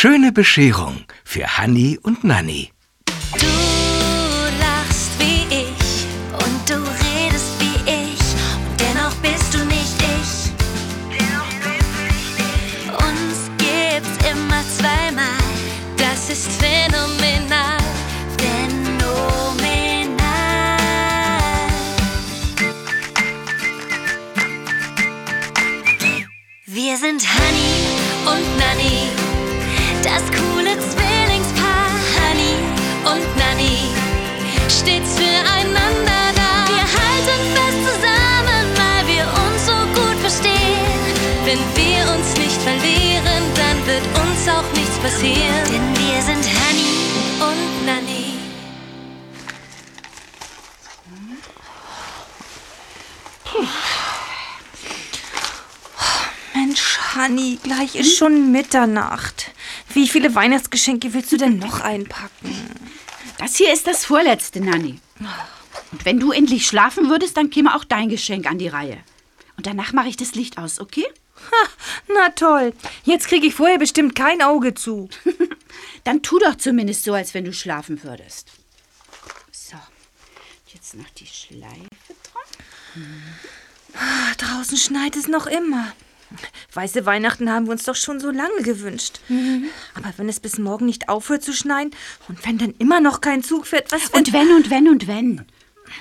schöne Bescherung für Hanni und Nanni. Du Hanni, gleich ist schon Mitternacht. Wie viele Weihnachtsgeschenke willst du denn noch einpacken? Das hier ist das vorletzte, Nanni. Und wenn du endlich schlafen würdest, dann käme auch dein Geschenk an die Reihe. Und danach mache ich das Licht aus, okay? Ha, na toll. Jetzt kriege ich vorher bestimmt kein Auge zu. Dann tu doch zumindest so, als wenn du schlafen würdest. So, jetzt noch die Schleife dran. Ah, Draußen schneit es noch immer. Weiße Weihnachten haben wir uns doch schon so lange gewünscht. Aber wenn es bis morgen nicht aufhört zu schneien und wenn dann immer noch kein Zug fährt, was Und wenn und wenn und wenn.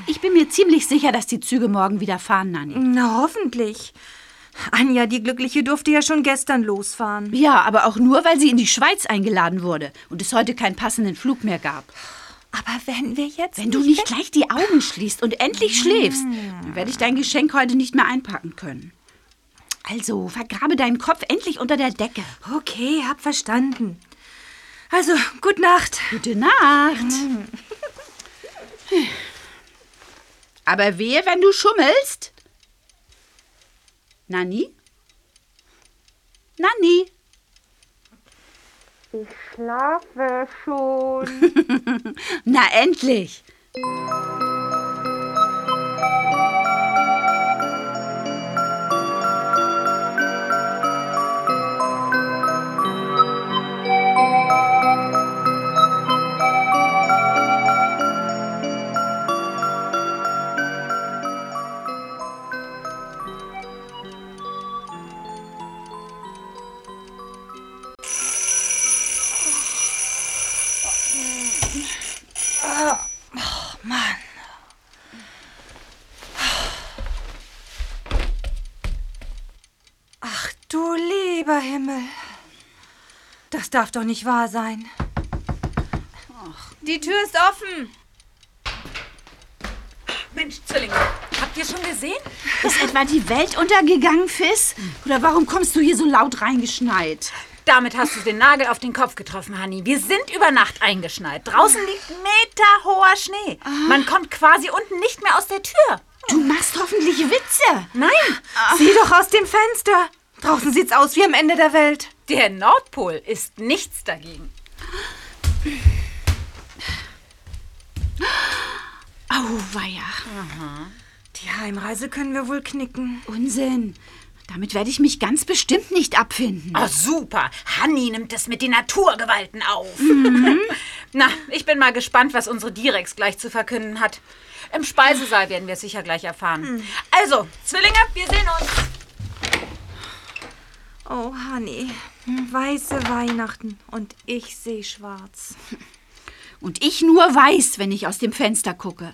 Ich bin mir ziemlich sicher, dass die Züge morgen wieder fahren, Nanni. Na, hoffentlich. Anja, die Glückliche, durfte ja schon gestern losfahren. Ja, aber auch nur, weil sie in die Schweiz eingeladen wurde und es heute keinen passenden Flug mehr gab. Aber wenn wir jetzt. Wenn du nicht gleich die Augen schließt und endlich schläfst, dann werde ich dein Geschenk heute nicht mehr einpacken können. Also, vergrabe deinen Kopf endlich unter der Decke. Okay, hab verstanden. Also, gute Nacht. Gute Nacht. Aber wehe, wenn du schummelst. Nanni? Nanni? Schlafe schon. Na endlich. Lieber Himmel. Das darf doch nicht wahr sein. Die Tür ist offen. Mensch, Zwillinge, habt ihr schon gesehen? Ist etwa die Welt untergegangen, Fiss? Oder warum kommst du hier so laut reingeschneit? Damit hast du den Nagel auf den Kopf getroffen, Hanni. Wir sind über Nacht eingeschneit. Draußen liegt meterhoher Schnee. Man kommt quasi unten nicht mehr aus der Tür. Du machst hoffentlich Witze. Nein, Sieh doch aus dem Fenster. Draußen sieht's aus wie am Ende der Welt. der Nordpol ist nichts dagegen. Auweia. Die Heimreise können wir wohl knicken. Unsinn. Damit werde ich mich ganz bestimmt nicht abfinden. Oh, super. Hanni nimmt es mit den Naturgewalten auf. Na, ich bin mal gespannt, was unsere Direx gleich zu verkünden hat. Im Speisesaal werden wir es sicher gleich erfahren. Also, Zwillinge, wir sehen uns. Oh, Honey. Weiße Weihnachten und ich sehe schwarz. Und ich nur weiß, wenn ich aus dem Fenster gucke.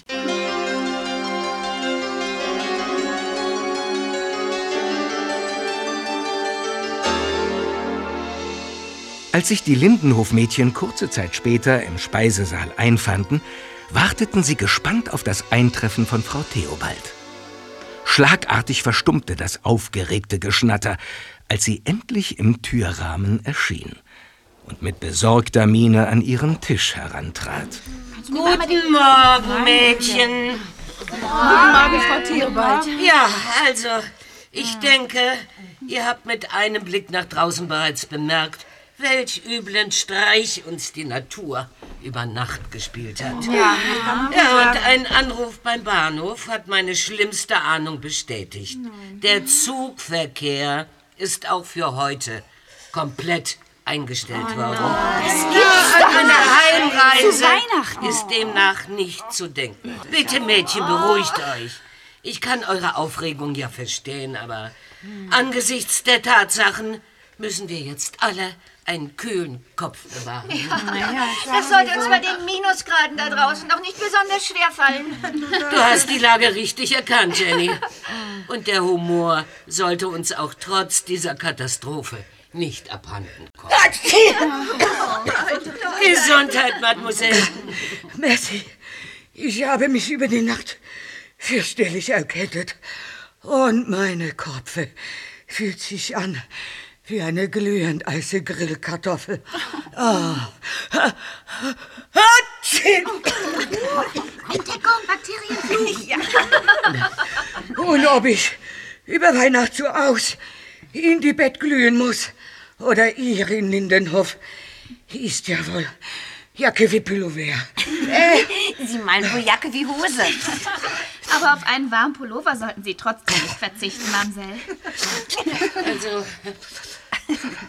Als sich die Lindenhofmädchen kurze Zeit später im Speisesaal einfanden, warteten sie gespannt auf das Eintreffen von Frau Theobald. Schlagartig verstummte das aufgeregte Geschnatter, als sie endlich im Türrahmen erschien und mit besorgter Miene an ihren Tisch herantrat. Guten Morgen, Mädchen. Morgen, Frau Theobald. Ja, also, ich denke, ihr habt mit einem Blick nach draußen bereits bemerkt, welch üblen Streich uns die Natur über Nacht gespielt hat. Ja, ja und ein Anruf beim Bahnhof hat meine schlimmste Ahnung bestätigt. Der Zugverkehr ist auch für heute komplett eingestellt worden. Ja, an eine Heimreise ist demnach nicht zu denken. Bitte, Mädchen, beruhigt euch. Ich kann eure Aufregung ja verstehen, aber angesichts der Tatsachen müssen wir jetzt alle einen kühlen Kopf bewahren. Das sollte uns bei den Minusgraden da draußen noch nicht besonders schwer fallen. Du hast die Lage richtig erkannt, Jenny. Und der Humor sollte uns auch trotz dieser Katastrophe nicht abhanden kommen. Gesundheit, Mademoiselle. Merci. Ich habe mich über die Nacht fürchterlich erkältet. Und meine Kopfe fühlt sich an wie eine glühend heiße Grillkartoffel. Ah. Hatschin! Entdeckung, Bakterienfluch. Und ob ich über Weihnacht so aus in die Bett glühen muss oder ihr in Lindenhof, ist ja wohl Jacke wie Pullover. Sie meinen wohl Jacke wie Hose. Aber auf einen warmen Pullover sollten Sie trotzdem nicht verzichten, Mamsell. Also,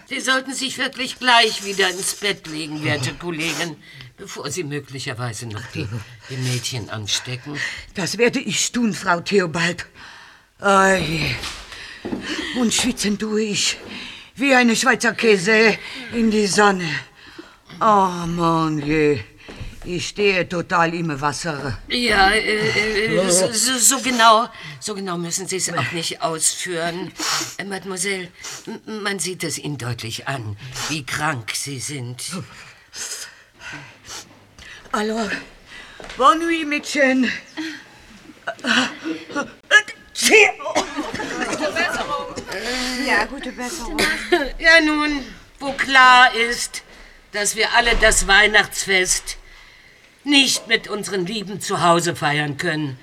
Sie sollten sich wirklich gleich wieder ins Bett legen, werte Kollegen, bevor Sie möglicherweise noch die, die Mädchen anstecken. Das werde ich tun, Frau Theobald. Oh je. Und schwitzen tue ich wie eine Schweizer Käse in die Sonne. Oh mon je. Ich stehe total im Wasser. Ja, äh, äh, so, so, so genau, so genau müssen Sie es auch nicht ausführen. Äh, Mademoiselle, man sieht es Ihnen deutlich an, wie krank Sie sind. Alors, bonne nuit, Mädchen. Ja, gute Besserung. Ja nun, wo klar ist, dass wir alle das Weihnachtsfest nicht mit unseren Lieben zu Hause feiern können,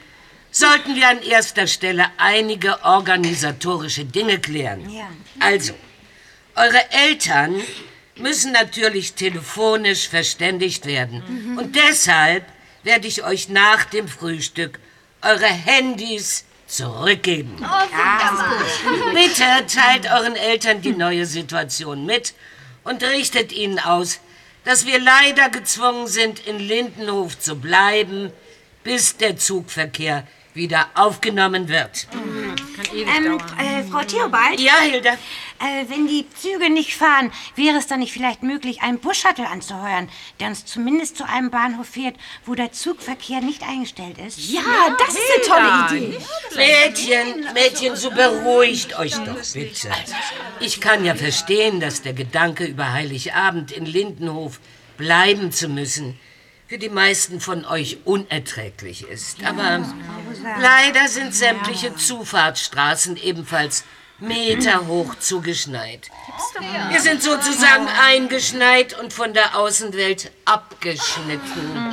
sollten wir an erster Stelle einige organisatorische Dinge klären. Also, eure Eltern müssen natürlich telefonisch verständigt werden. Und deshalb werde ich euch nach dem Frühstück eure Handys zurückgeben. Bitte teilt euren Eltern die neue Situation mit und richtet ihnen aus, dass wir leider gezwungen sind, in Lindenhof zu bleiben, bis der Zugverkehr wieder aufgenommen wird. Ähm, äh, Frau Theobald, Ja, Hilda? Äh, wenn die Züge nicht fahren, wäre es dann nicht vielleicht möglich, einen Bus-Shuttle anzuheuern, der uns zumindest zu einem Bahnhof fährt, wo der Zugverkehr nicht eingestellt ist? Ja, das ist eine tolle Idee. Mädchen, Mädchen, so beruhigt euch doch bitte. Ich kann ja verstehen, dass der Gedanke über Heiligabend in Lindenhof bleiben zu müssen für die meisten von euch unerträglich ist. Aber leider sind sämtliche Zufahrtsstraßen ebenfalls meterhoch zugeschneit. Wir sind sozusagen eingeschneit und von der Außenwelt abgeschnitten.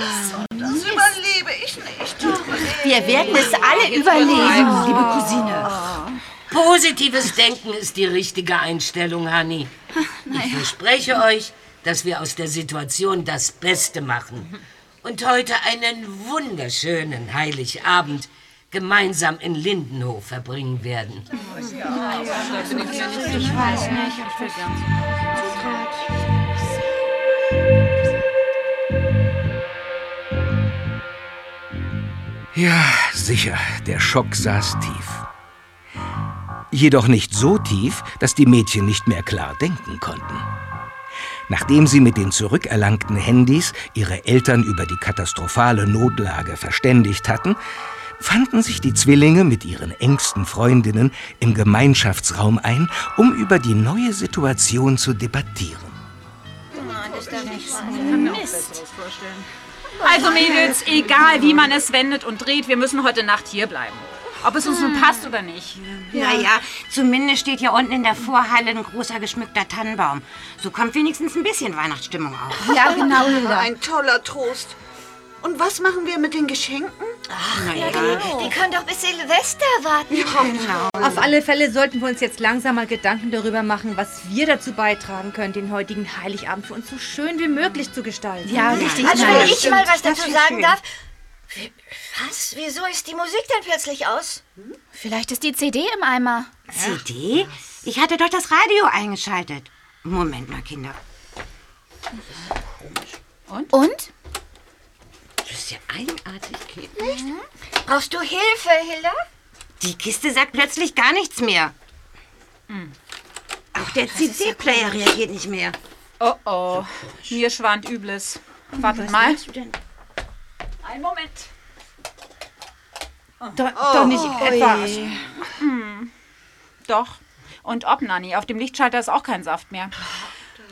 Wir werden es alle überleben, liebe Cousine. Positives Denken ist die richtige Einstellung, Hanni. Ich verspreche euch, dass wir aus der Situation das Beste machen und heute einen wunderschönen Heiligabend gemeinsam in Lindenhof verbringen werden. Ich weiß nicht, ob wir Ja, sicher, der Schock saß tief. Jedoch nicht so tief, dass die Mädchen nicht mehr klar denken konnten. Nachdem sie mit den zurückerlangten Handys ihre Eltern über die katastrophale Notlage verständigt hatten, fanden sich die Zwillinge mit ihren engsten Freundinnen im Gemeinschaftsraum ein, um über die neue Situation zu debattieren. Also Mädels, egal wie man es wendet und dreht, wir müssen heute Nacht hier bleiben. Ob es uns nun passt oder nicht. Naja, zumindest steht hier unten in der Vorhalle ein großer geschmückter Tannenbaum. So kommt wenigstens ein bisschen Weihnachtsstimmung auf. Ja, genau. Ein toller Trost. Und was machen wir mit den Geschenken? Die können doch bis Silvester warten. Auf alle Fälle sollten wir uns jetzt langsam mal Gedanken darüber machen, was wir dazu beitragen können, den heutigen Heiligabend für uns so schön wie möglich zu gestalten. Ja, richtig. Also wenn ich mal was dazu sagen schön. darf. Was? Wieso ist die Musik denn plötzlich aus? Vielleicht ist die CD im Eimer. CD? Ich hatte doch das Radio eingeschaltet. Moment mal, Kinder. Und? Das ist ja eigenartig, Kind. Brauchst du Hilfe, Hilda? Die Kiste sagt plötzlich gar nichts mehr. Auch der CD-Player reagiert nicht mehr. Oh oh, mir schwant Übles. Wartet mal. Einen Moment. Doch, doch nicht etwa. Hm. Doch. Und ob, Nanni, auf dem Lichtschalter ist auch kein Saft mehr.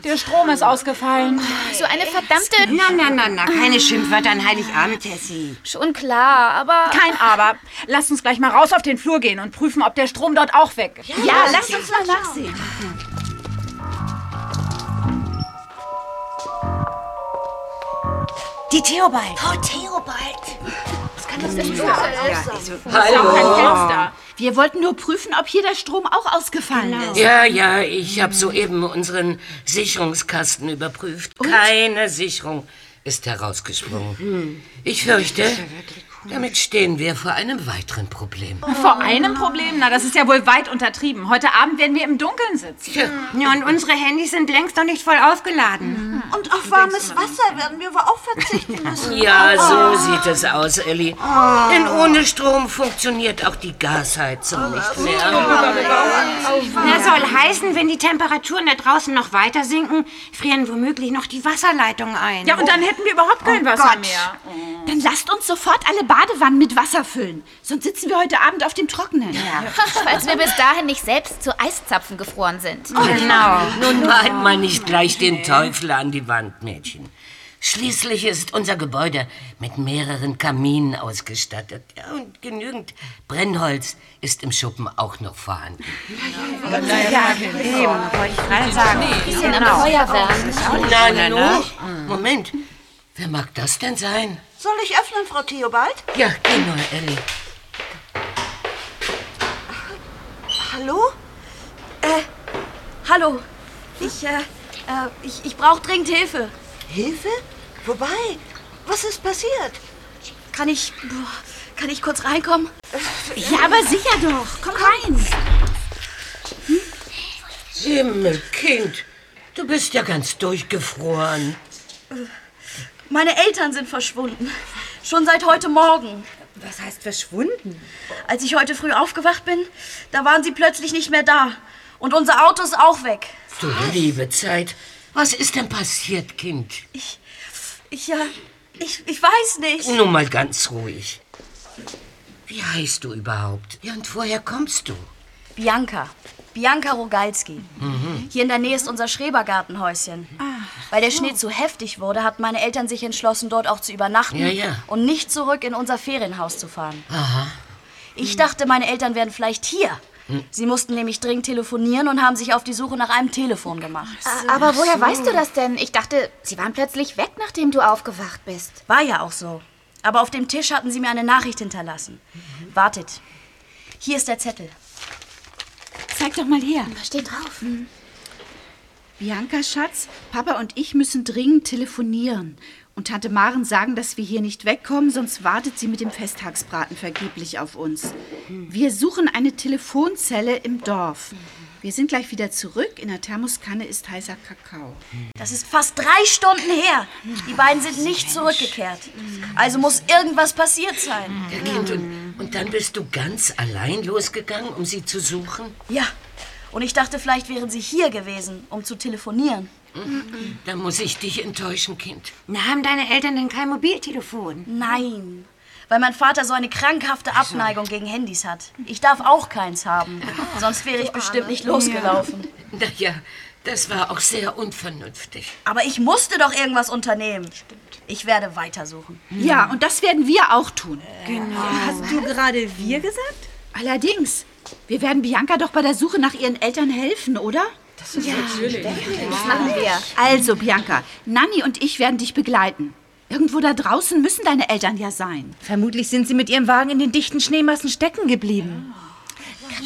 Der Strom ist ausgefallen. So eine verdammte... Na, na, na, na, keine Schimpfwörter an Heiligabend, Tessie. Schon klar, aber... Kein Aber. Lasst uns gleich mal raus auf den Flur gehen und prüfen, ob der Strom dort auch weg ist. Ja, lass uns mal nachsehen. Die Theobald. Frau Theobald. Hallo. Wir wollten nur prüfen, ob hier der Strom auch ausgefallen ist. Ja, ja, ich habe soeben unseren Sicherungskasten überprüft. Keine Sicherung ist herausgesprungen. Ich fürchte, damit stehen wir vor einem weiteren Problem. Vor einem Problem? Na, das ist ja wohl weit untertrieben. Heute Abend werden wir im Dunkeln sitzen. Tja, Ja, und unsere Handys sind längst noch nicht voll aufgeladen. Und auf warmes Wasser werden wir wohl auch verzichten müssen. Ja, so sieht es aus, Elli. Denn ohne Strom funktioniert auch die Gasheizung nicht mehr. Das soll heißen, wenn die Temperaturen da draußen noch weiter sinken, frieren womöglich noch die Wasserleitungen ein. Ja, und dann hätten wir überhaupt kein Wasser mehr. Dann lasst uns sofort alle Badewannen mit Wasser füllen. Sonst sitzen wir heute Abend auf dem Trockenen. Falls wir bis dahin nicht selbst zu Eiszapfen gefroren sind. Genau. Nun malt mal nicht gleich den Teufel an die Wand, Mädchen. Schließlich ist unser Gebäude mit mehreren Kaminen ausgestattet. Ja, und genügend Brennholz ist im Schuppen auch noch vorhanden. Ja, eben, wollte ich gerade sagen. Bisschen am Feuerwerk. Na, nu, Moment. Wer mag das denn sein? Soll ich öffnen, Frau Theobald? Ja, geh nur, Elli. Hallo? Äh, hallo. Ich, äh, äh, ich, ich brauche dringend Hilfe. Hilfe? Wobei? Was ist passiert? Kann ich, boah, kann ich kurz reinkommen? Ja, aber sicher doch. Komm rein. Himmelkind, du bist ja ganz durchgefroren. Meine Eltern sind verschwunden. Schon seit heute Morgen. Was heißt verschwunden? Als ich heute früh aufgewacht bin, da waren sie plötzlich nicht mehr da. Und unser Auto ist auch weg. Du liebe Zeit. Was ist denn passiert, Kind? Ich, ich, ja, ich, ich weiß nicht. Nun mal ganz ruhig. Wie heißt du überhaupt? Ja, und woher kommst du? Bianca. Bianca Rogalski. Hier in der Nähe ist unser Schrebergartenhäuschen. Weil der Schnee zu heftig wurde, hatten meine Eltern sich entschlossen, dort auch zu übernachten Ja, ja. und nicht zurück in unser Ferienhaus zu fahren. Aha. Ich dachte, meine Eltern wären vielleicht hier. Sie mussten nämlich dringend telefonieren und haben sich auf die Suche nach einem Telefon gemacht. Aber woher weißt du das denn? Ich dachte, sie waren plötzlich weg, nachdem du aufgewacht bist. War ja auch so. Aber auf dem Tisch hatten sie mir eine Nachricht hinterlassen. Wartet. Hier ist der Zettel. Zeig doch mal her. Was steht drauf? Bianca, Schatz, Papa und ich müssen dringend telefonieren. Und Tante Maren sagen, dass wir hier nicht wegkommen, sonst wartet sie mit dem Festtagsbraten vergeblich auf uns. Wir suchen eine Telefonzelle im Dorf. Wir sind gleich wieder zurück. In der Thermoskanne ist heißer Kakao. Das ist fast drei Stunden her. Die beiden sind nicht zurückgekehrt. Also muss irgendwas passiert sein. Ja, Kind, und, und dann bist du ganz allein losgegangen, um sie zu suchen? Ja. Und ich dachte, vielleicht wären sie hier gewesen, um zu telefonieren. Da muss ich dich enttäuschen, Kind. Na, haben deine Eltern denn kein Mobiltelefon? Nein. Weil mein Vater so eine krankhafte Abneigung gegen Handys hat. Ich darf auch keins haben. Sonst wäre ich bestimmt nicht losgelaufen. Na ja, das war auch sehr unvernünftig. Aber ich musste doch irgendwas unternehmen. Ich werde weitersuchen. Ja, und das werden wir auch tun. Hast du gerade wir gesagt? Allerdings, wir werden Bianca doch bei der Suche nach ihren Eltern helfen, oder? Das machen wir. Also, Bianca, Nanni und ich werden dich begleiten. Irgendwo da draußen müssen deine Eltern ja sein. Vermutlich sind sie mit ihrem Wagen in den dichten Schneemassen stecken geblieben.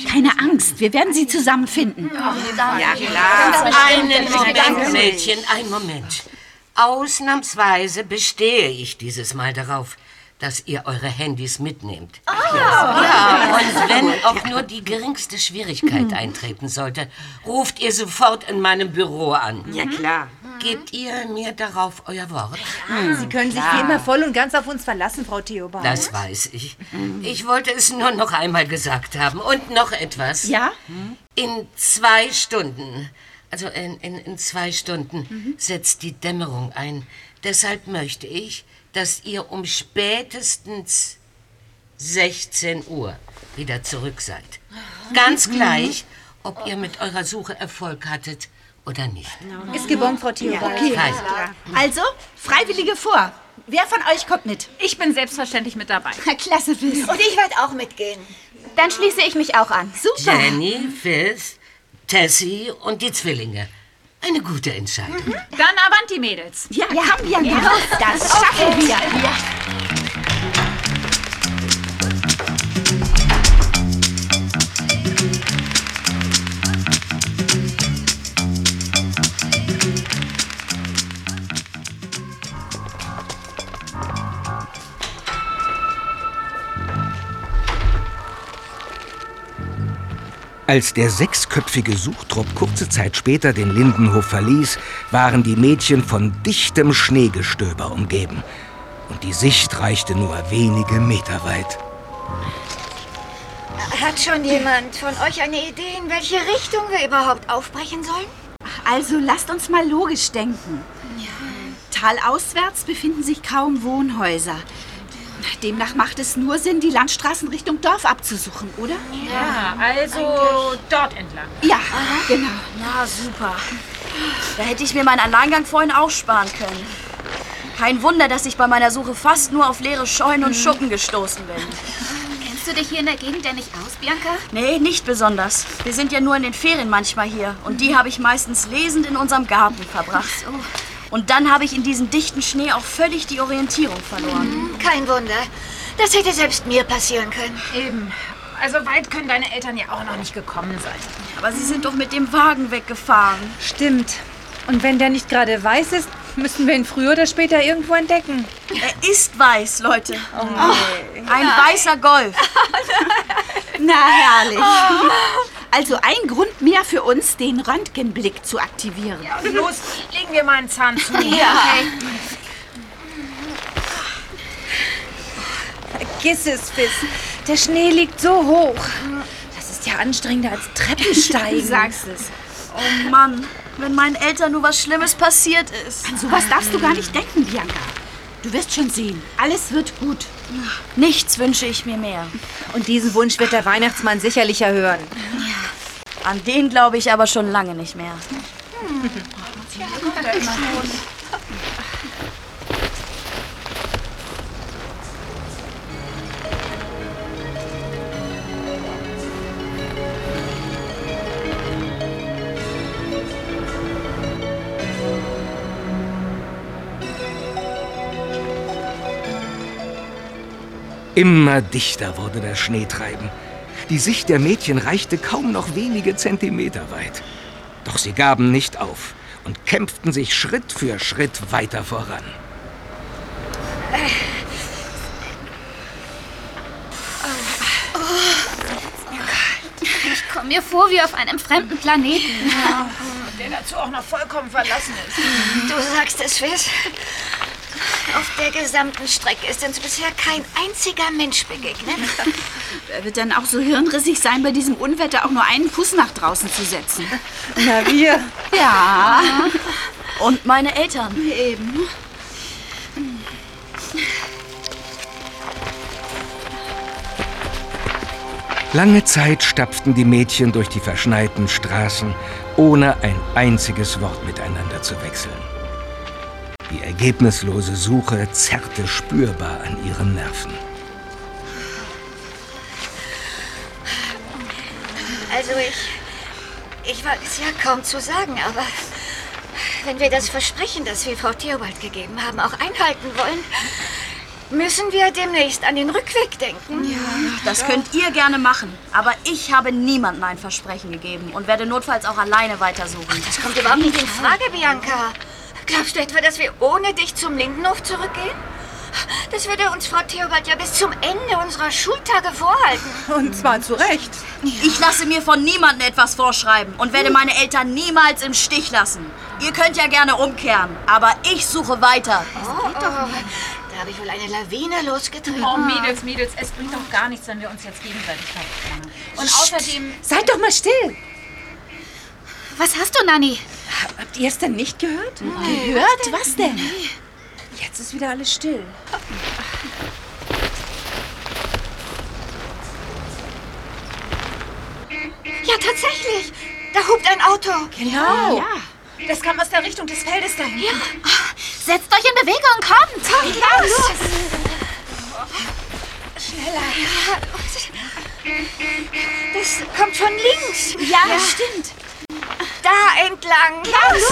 Keine Angst, wir werden sie zusammenfinden. Ja, klar. Einen Moment, Mädchen, einen Moment. Ausnahmsweise bestehe ich dieses Mal darauf, dass ihr eure Handys mitnehmt. Ja, und wenn auch nur die geringste Schwierigkeit eintreten sollte, ruft ihr sofort in meinem Büro an. Ja, klar. Gebt ihr mir darauf euer Wort? Sie können sich wie immer voll und ganz auf uns verlassen, Frau Theobald. Das weiß ich. Ich wollte es nur noch einmal gesagt haben. Und noch etwas. Ja? In zwei Stunden, also in, in, in zwei Stunden, setzt die Dämmerung ein. Deshalb möchte ich, dass ihr um spätestens 16 Uhr wieder zurück seid. Ganz gleich, ob ihr mit eurer Suche Erfolg hattet oder nicht. Ist gebombt, Frau Theobald. Fein. Also, Freiwillige vor. Wer von euch kommt mit? Ich bin selbstverständlich mit dabei. Klasse, Fizz. Und ich werde auch mitgehen. Dann schließe ich mich auch an. Super. Jenny, Fizz, Tessie und die Zwillinge. Eine gute Entscheidung. Dann Avanti, Mädels. Ja, komm, Bianca. Das schaffen wir. Als der sechsköpfige Suchtrupp kurze Zeit später den Lindenhof verließ, waren die Mädchen von dichtem Schneegestöber umgeben. Und die Sicht reichte nur wenige Meter weit. Hat schon jemand von euch eine Idee, in welche Richtung wir überhaupt aufbrechen sollen? Also lasst uns mal logisch denken. Talauswärts befinden sich kaum Wohnhäuser. Demnach macht es nur Sinn, die Landstraßen Richtung Dorf abzusuchen, oder? Ja, also dort entlang. Ja, genau. Na, super. Da hätte ich mir meinen Alleingang vorhin auch sparen können. Kein Wunder, dass ich bei meiner Suche fast nur auf leere Scheunen und Schuppen gestoßen bin. Kennst du dich hier in der Gegend denn nicht aus, Bianca? Nee, nicht besonders. Wir sind ja nur in den Ferien manchmal hier. Und die habe ich meistens lesend in unserem Garten verbracht. Und dann habe ich in diesem dichten Schnee auch völlig die Orientierung verloren. Hm, Kein Wunder. Das hätte selbst mir passieren können. Eben. Also weit können deine Eltern ja auch noch nicht gekommen sein. Aber sie sind doch mit dem Wagen weggefahren. Stimmt. Und wenn der nicht gerade weiß ist, müssen wir ihn früher oder später irgendwo entdecken. Er ist weiß, Leute. Ein weißer Golf. Na, herrlich. Also ein Grund mehr für uns, den Röntgenblick zu aktivieren. Los, legen wir mal einen Zahn zu. Vergiss es, Fiss. Der Schnee liegt so hoch. Das ist ja anstrengender als Treppensteigen. Du sagst es. Oh Mann, wenn meinen Eltern nur was Schlimmes passiert ist. An sowas darfst du gar nicht denken, Bianca. Du wirst schon sehen. Alles wird gut. Nichts wünsche ich mir mehr. Und diesen Wunsch wird der Weihnachtsmann sicherlich erhören. An den glaube ich aber schon lange nicht mehr. Immer dichter wurde das Schneetreiben. Die Sicht der Mädchen reichte kaum noch wenige Zentimeter weit. Doch sie gaben nicht auf und kämpften sich Schritt für Schritt weiter voran. Ich komme mir vor wie auf einem fremden Planeten. Der dazu auch noch vollkommen verlassen ist. Du sagst es, Fiss. Auf der gesamten Strecke ist uns bisher kein einziger Mensch begegnet. Wer wird dann auch so hirnrissig sein, bei diesem Unwetter auch nur einen Fuß nach draußen zu setzen? Na, wir. Ja, Und meine Eltern. eben. Lange Zeit stapften die Mädchen durch die verschneiten Straßen, ohne ein einziges Wort miteinander zu wechseln. Die ergebnislose Suche zerrte spürbar an ihren Nerven. Also ich. Ich wage es ja kaum zu sagen, aber. Wenn wir das Versprechen, das wir Frau Theobald gegeben haben, auch einhalten wollen, müssen wir demnächst an den Rückweg denken. Das könnt ihr gerne machen. Aber ich habe niemandem ein Versprechen gegeben und werde notfalls auch alleine weitersuchen. Das kommt überhaupt nicht in Frage, Bianca. Glaubst du etwa, dass wir ohne dich zum Lindenhof zurückgehen? Das würde uns Frau Theobald ja bis zum Ende unserer Schultage vorhalten. Und zwar zu Recht. Ich lasse mir von niemandem etwas vorschreiben und werde meine Eltern niemals im Stich lassen. Ihr könnt ja gerne umkehren, aber ich suche weiter. Oh, oh, da habe ich wohl eine Lawine losgetreten. Oh, Mädels, Mädels, es bringt doch gar nichts, wenn wir uns jetzt gegenseitig verklagen. Und außerdem... Seid doch mal still. Was hast du, Nanni? Habt ihr es denn nicht gehört? Gehört? Was denn? Jetzt ist wieder alles still. Ja, tatsächlich. Da hupt ein Auto. Genau. Ja. Das kam aus der Richtung des Feldes dahin. Ja. Setzt euch in Bewegung, kommt! Kommt los. Schneller. Das kommt von links. Ja, stimmt. Da entlang. Los.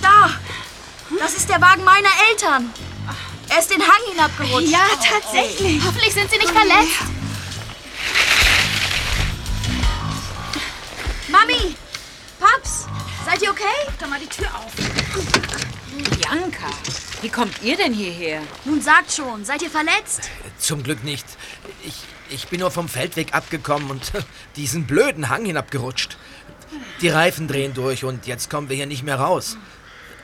Da! Das ist der Wagen meiner Eltern. Er ist den Hang hinabgerutscht. Ja, tatsächlich. Hoffentlich sind sie nicht verletzt. Mami! Paps! Seid ihr okay? Doch mal die Tür auf. Bianca, wie kommt ihr denn hierher? Nun sagt schon, seid ihr verletzt? Zum Glück nicht. Ich, ich bin nur vom Feldweg abgekommen und diesen blöden Hang hinabgerutscht. Die Reifen drehen durch und jetzt kommen wir hier nicht mehr raus.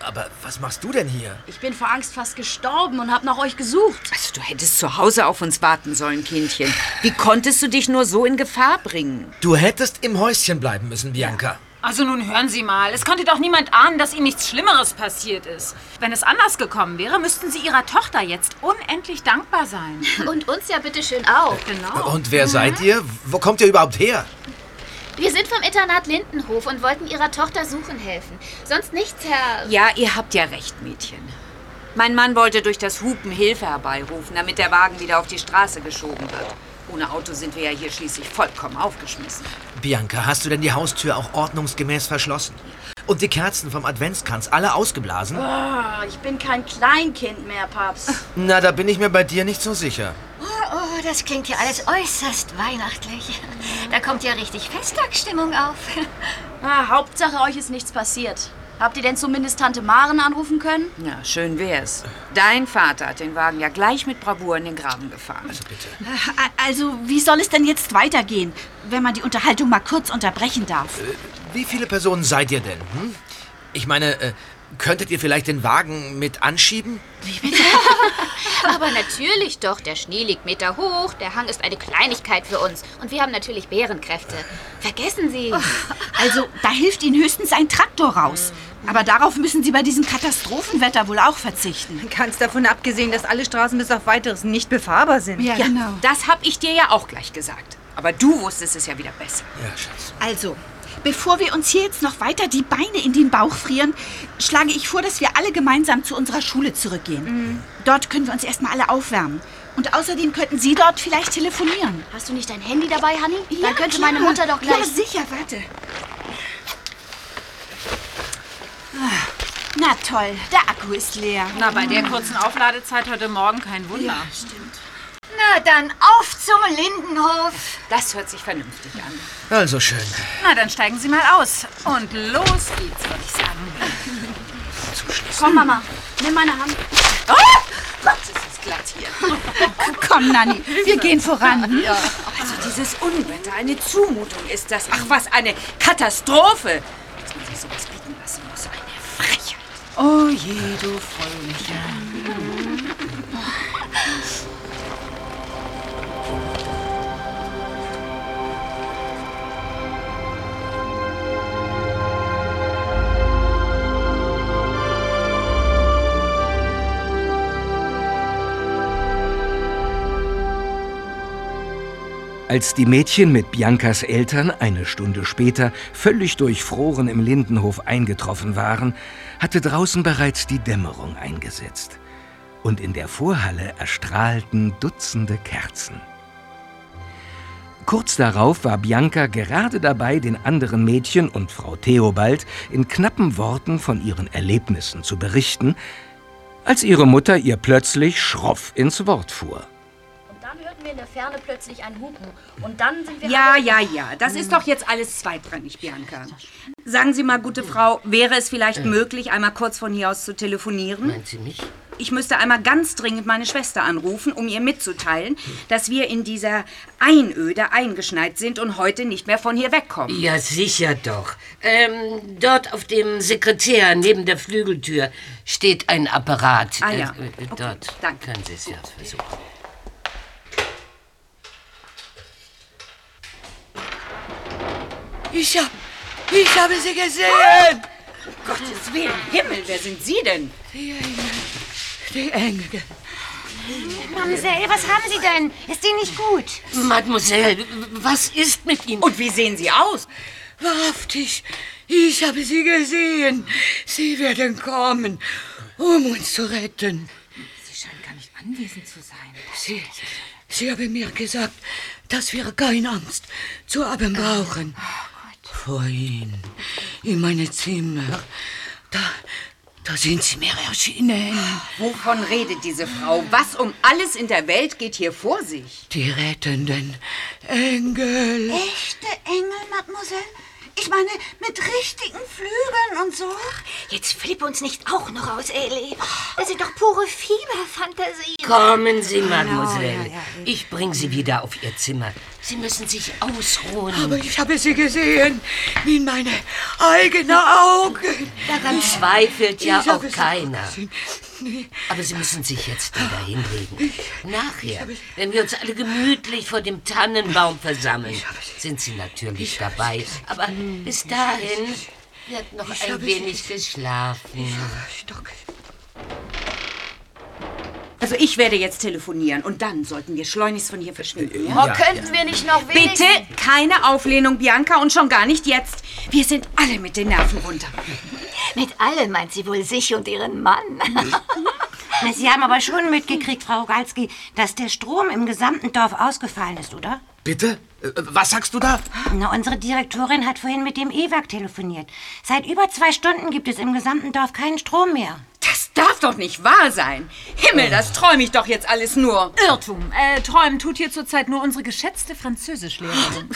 Aber was machst du denn hier? Ich bin vor Angst fast gestorben und hab nach euch gesucht. Also, du hättest zu Hause auf uns warten sollen, Kindchen. Wie konntest du dich nur so in Gefahr bringen? Du hättest im Häuschen bleiben müssen, Bianca. Also nun hören Sie mal, es konnte doch niemand ahnen, dass Ihnen nichts Schlimmeres passiert ist. Wenn es anders gekommen wäre, müssten Sie Ihrer Tochter jetzt unendlich dankbar sein. Und uns ja bitteschön auch. Genau. Und wer seid ihr? Wo kommt ihr überhaupt her? Wir sind vom Internat Lindenhof und wollten ihrer Tochter suchen helfen. Sonst nichts, Herr... Ja, ihr habt ja recht, Mädchen. Mein Mann wollte durch das Hupen Hilfe herbeirufen, damit der Wagen wieder auf die Straße geschoben wird. Ohne Auto sind wir ja hier schließlich vollkommen aufgeschmissen. Bianca, hast du denn die Haustür auch ordnungsgemäß verschlossen? Und die Kerzen vom Adventskranz alle ausgeblasen? Oh, ich bin kein Kleinkind mehr, Paps. Na, da bin ich mir bei dir nicht so sicher. Oh, oh, das klingt ja alles äußerst weihnachtlich. Da kommt ja richtig Festtagsstimmung auf. Ah, Hauptsache, euch ist nichts passiert. Habt ihr denn zumindest Tante Maren anrufen können? Ja, schön wär's. Dein Vater hat den Wagen ja gleich mit Bravour in den Graben gefahren. Also bitte. Also, wie soll es denn jetzt weitergehen, wenn man die Unterhaltung mal kurz unterbrechen darf? Wie viele Personen seid ihr denn? Hm? Ich meine, äh, könntet ihr vielleicht den Wagen mit anschieben? Aber natürlich doch. Der Schnee liegt Meter hoch, der Hang ist eine Kleinigkeit für uns. Und wir haben natürlich Bärenkräfte. Vergessen Sie. Also, da hilft Ihnen höchstens ein Traktor raus. Aber darauf müssen Sie bei diesem Katastrophenwetter wohl auch verzichten. Ganz davon abgesehen, dass alle Straßen bis auf weiteres nicht befahrbar sind. Ja, genau. Das hab ich dir ja auch gleich gesagt. Aber du wusstest es ja wieder besser. Ja, Schatz. Also, bevor wir uns hier jetzt noch weiter die Beine in den Bauch frieren, schlage ich vor, dass wir alle gemeinsam zu unserer Schule zurückgehen. Dort können wir uns erstmal alle aufwärmen. Und außerdem könnten Sie dort vielleicht telefonieren. Hast du nicht dein Handy dabei, Hanni? Ja, Dann könnte klar. meine Mutter doch gleich... Ja, sicher, warte. Ah, Na toll, der Akku ist leer. Na, bei der kurzen Aufladezeit heute Morgen kein Wunder. Na dann, auf zum Lindenhof. Das hört sich vernünftig an. Also schön. Na, dann steigen Sie mal aus. Und los geht's, würde ich sagen. Komm, Mama, nimm meine Hand. Gott, ist es glatt hier. Komm, Nanni, wir gehen voran. Also dieses Unwetter, eine Zumutung ist das. Ach, was eine Katastrophe. Dass man sich sowas bieten lassen muss. Eine Frechheit. Oh je, du Fröhlicher. Als die Mädchen mit Biancas Eltern eine Stunde später völlig durchfroren im Lindenhof eingetroffen waren, hatte draußen bereits die Dämmerung eingesetzt. Und in der Vorhalle erstrahlten Dutzende Kerzen. Kurz darauf war Bianca gerade dabei, den anderen Mädchen und Frau Theobald in knappen Worten von ihren Erlebnissen zu berichten, als ihre Mutter ihr plötzlich schroff ins Wort fuhr. Wir in der Ferne plötzlich ein Hupen. Und dann sind wir... Ja, ja, ja. Das ist doch jetzt alles zweitrangig, Bianca. Sagen Sie mal, gute Frau, wäre es vielleicht möglich, einmal kurz von hier aus zu telefonieren? Meint sie mich? Ich müsste einmal ganz dringend meine Schwester anrufen, um ihr mitzuteilen, dass wir in dieser Einöde eingeschneit sind und heute nicht mehr von hier wegkommen. Ja, sicher doch. Ähm, dort auf dem Sekretär neben der Flügeltür steht ein Apparat. Ah, ja. Äh, äh, dort danke. können Sie es ja versuchen. Ich hab, ich habe sie gesehen. Gottes Willen, Himmel, wer sind Sie denn? Die Engel. Die Engel. Mamsell, was haben Sie denn? Ist Ihnen nicht gut? Mademoiselle, was ist mit Ihnen? Und wie sehen Sie aus? Wahrhaftig, ich habe sie gesehen. Sie werden kommen, um uns zu retten. Sie scheint gar nicht anwesend zu sein. Sie, sie haben mir gesagt, dass wir keine Angst zu haben brauchen. Vorhin, in meinem Zimmer, da, da sind sie mir erschienen. Wovon redet diese Frau? Was um alles in der Welt geht hier vor sich? Die rettenden Engel. Echte Engel, Mademoiselle? Ich meine, mit richtigen Flügeln und so? Jetzt flipp uns nicht auch noch aus, Eli. Das sind doch pure Fieberfantasien. Kommen Sie, Mademoiselle. Ich bringe Sie wieder auf Ihr Zimmer. Sie müssen sich ausruhen. Aber ich habe sie gesehen, in meine eigenen Augen. Daran zweifelt ja auch keiner. gesehen. Aber Sie müssen sich jetzt wieder hinlegen. Nachher, wenn wir uns alle gemütlich vor dem Tannenbaum versammeln, sind Sie natürlich dabei. Aber bis dahin wird noch ein wenig geschlafen. Also ich werde jetzt telefonieren und dann sollten wir schleunigst von hier verschwinden. Oh, könnten wir nicht noch wenigstens... Bitte keine Auflehnung, Bianca, und schon gar nicht jetzt. Wir sind alle mit den Nerven runter. Mit allem meint sie wohl sich und ihren Mann. Na, Sie haben aber schon mitgekriegt, Frau Rogalski, dass der Strom im gesamten Dorf ausgefallen ist, oder? Bitte? Äh, Was sagst du da? Na, unsere Direktorin hat vorhin mit dem E-Werk telefoniert. Seit über zwei Stunden gibt es im gesamten Dorf keinen Strom mehr. Das darf doch nicht wahr sein. Himmel, das träume ich doch jetzt alles nur. Irrtum. Äh, träumen tut hier zurzeit nur unsere geschätzte Französischlehrerin.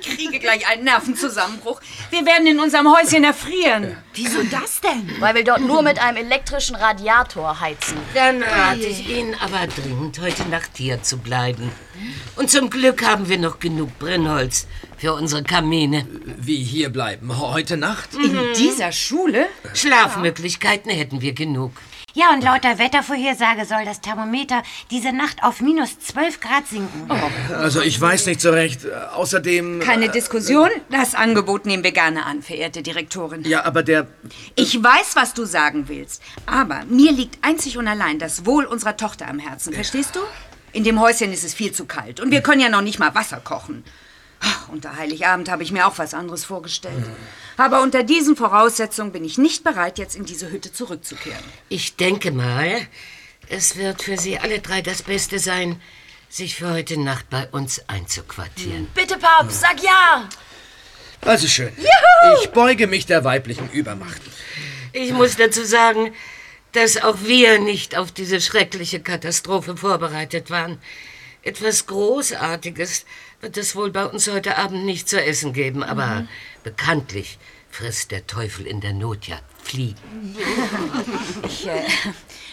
Ich kriege gleich einen Nervenzusammenbruch. Wir werden in unserem Häuschen erfrieren. Wieso das denn? Weil wir dort nur mit einem elektrischen Radiator heizen. Dann rate ich Ihnen aber dringend, heute Nacht hier zu bleiben. Und zum Glück haben wir noch genug Brennholz für unsere Kamine. Wie hier bleiben? Heute Nacht? In dieser Schule? Schlafmöglichkeiten hätten wir genug. Ja, und laut der Wettervorhersage soll das Thermometer diese Nacht auf minus 12 Grad sinken. Also ich weiß nicht so recht. Außerdem... Keine äh, Diskussion? Das Angebot nehmen wir gerne an, verehrte Direktorin. Ja, aber der... Ich weiß, was du sagen willst. Aber mir liegt einzig und allein das Wohl unserer Tochter am Herzen. Verstehst du? In dem Häuschen ist es viel zu kalt. Und wir können ja noch nicht mal Wasser kochen. Ach, Unter Heiligabend habe ich mir auch was anderes vorgestellt. Aber unter diesen Voraussetzungen bin ich nicht bereit, jetzt in diese Hütte zurückzukehren. Ich denke mal, es wird für Sie alle drei das Beste sein, sich für heute Nacht bei uns einzuquartieren. Bitte, Papst, sag ja! Also schön. Juhu! Ich beuge mich der weiblichen Übermacht. Ich muss dazu sagen, dass auch wir nicht auf diese schreckliche Katastrophe vorbereitet waren. Etwas Großartiges wird es wohl bei uns heute Abend nicht zu essen geben, aber Mhm. bekanntlich frisst der Teufel in der Not ja Fliegen. Ich, äh,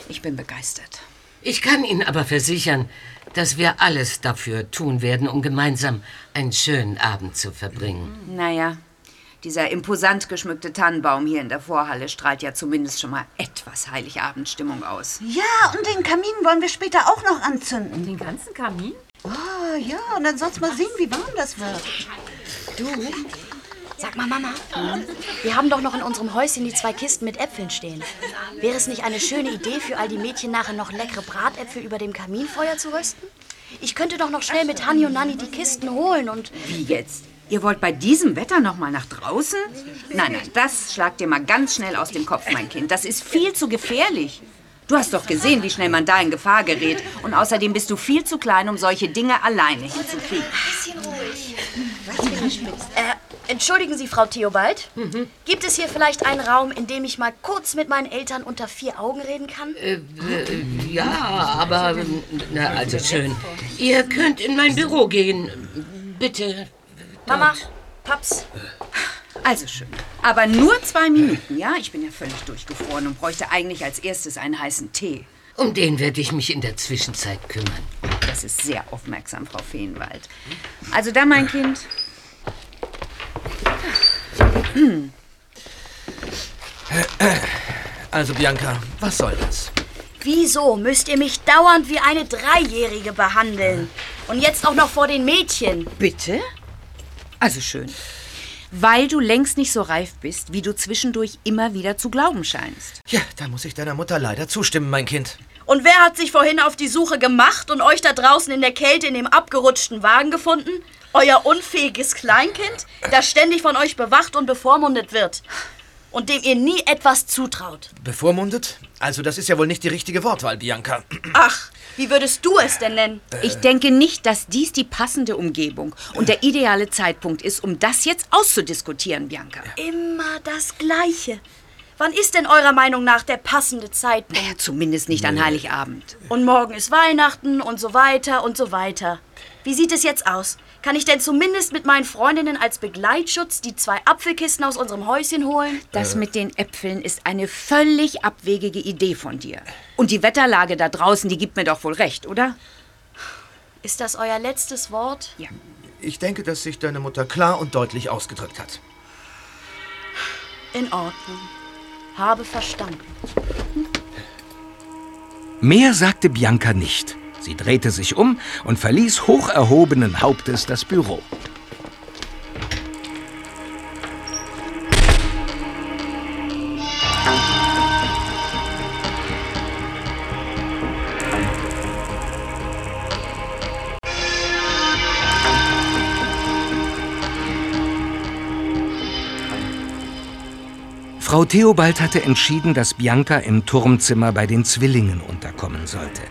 ich bin begeistert. Ich kann Ihnen aber versichern, dass wir alles dafür tun werden, um gemeinsam einen schönen Abend zu verbringen. Naja, dieser imposant geschmückte Tannenbaum hier in der Vorhalle strahlt ja zumindest schon mal etwas Heiligabendstimmung aus. Ja, und den Kamin wollen wir später auch noch anzünden. Den ganzen Kamin? Oh, ja, und dann sollst mal sehen, wie warm das wird. Du, sag mal, Mama, wir haben doch noch in unserem Häuschen die zwei Kisten mit Äpfeln stehen. Wäre es nicht eine schöne Idee für all die Mädchen nachher noch leckere Bratäpfel über dem Kaminfeuer zu rösten? Ich könnte doch noch schnell mit Hanni und Nanni die Kisten holen und... Wie jetzt? Ihr wollt bei diesem Wetter noch mal nach draußen? Nein, nein, das schlagt dir mal ganz schnell aus dem Kopf, mein Kind. Das ist viel zu gefährlich. Du hast doch gesehen, wie schnell man da in Gefahr gerät. Und außerdem bist du viel zu klein, um solche Dinge alleine hinzukriegen. Bisschen ruhig. Was für ein Spitz. Äh, Entschuldigen Sie, Frau Theobald. Gibt es hier vielleicht einen Raum, in dem ich mal kurz mit meinen Eltern unter vier Augen reden kann? Äh, ja, aber na, also schön. Ihr könnt in mein Büro gehen. Bitte. Mama, Paps. Also schön. Aber nur zwei Minuten, ja? Ich bin ja völlig durchgefroren und bräuchte eigentlich als erstes einen heißen Tee. Um den werde ich mich in der Zwischenzeit kümmern. Das ist sehr aufmerksam, Frau Feenwald. Also dann, mein Kind. Also, Bianca, was soll das? Wieso müsst ihr mich dauernd wie eine Dreijährige behandeln? Und jetzt auch noch vor den Mädchen. Bitte? Also schön. Weil du längst nicht so reif bist, wie du zwischendurch immer wieder zu glauben scheinst. Ja, da muss ich deiner Mutter leider zustimmen, mein Kind. Und wer hat sich vorhin auf die Suche gemacht und euch da draußen in der Kälte in dem abgerutschten Wagen gefunden? Euer unfähiges Kleinkind, das ständig von euch bewacht und bevormundet wird. Und dem ihr nie etwas zutraut. Bevormundet? Also, das ist ja wohl nicht die richtige Wortwahl, Bianca. Ach, wie würdest du es denn nennen? Ich denke nicht, dass dies die passende Umgebung und der ideale Zeitpunkt ist, um das jetzt auszudiskutieren, Bianca. Immer das Gleiche. Wann ist denn eurer Meinung nach der passende Zeitpunkt? Naja, zumindest nicht an Heiligabend. Und morgen ist Weihnachten und so weiter und so weiter. Wie sieht es jetzt aus? Kann ich denn zumindest mit meinen Freundinnen als Begleitschutz die zwei Apfelkisten aus unserem Häuschen holen? Das mit den Äpfeln ist eine völlig abwegige Idee von dir. Und die Wetterlage da draußen, die gibt mir doch wohl recht, oder? Ist das euer letztes Wort? Ja. Ich denke, dass sich deine Mutter klar und deutlich ausgedrückt hat. In Ordnung. Habe verstanden. Mehr sagte Bianca nicht. Sie drehte sich um und verließ hoch erhobenen Hauptes das Büro. Frau Theobald hatte entschieden, dass Bianca im Turmzimmer bei den Zwillingen unterkommen sollte.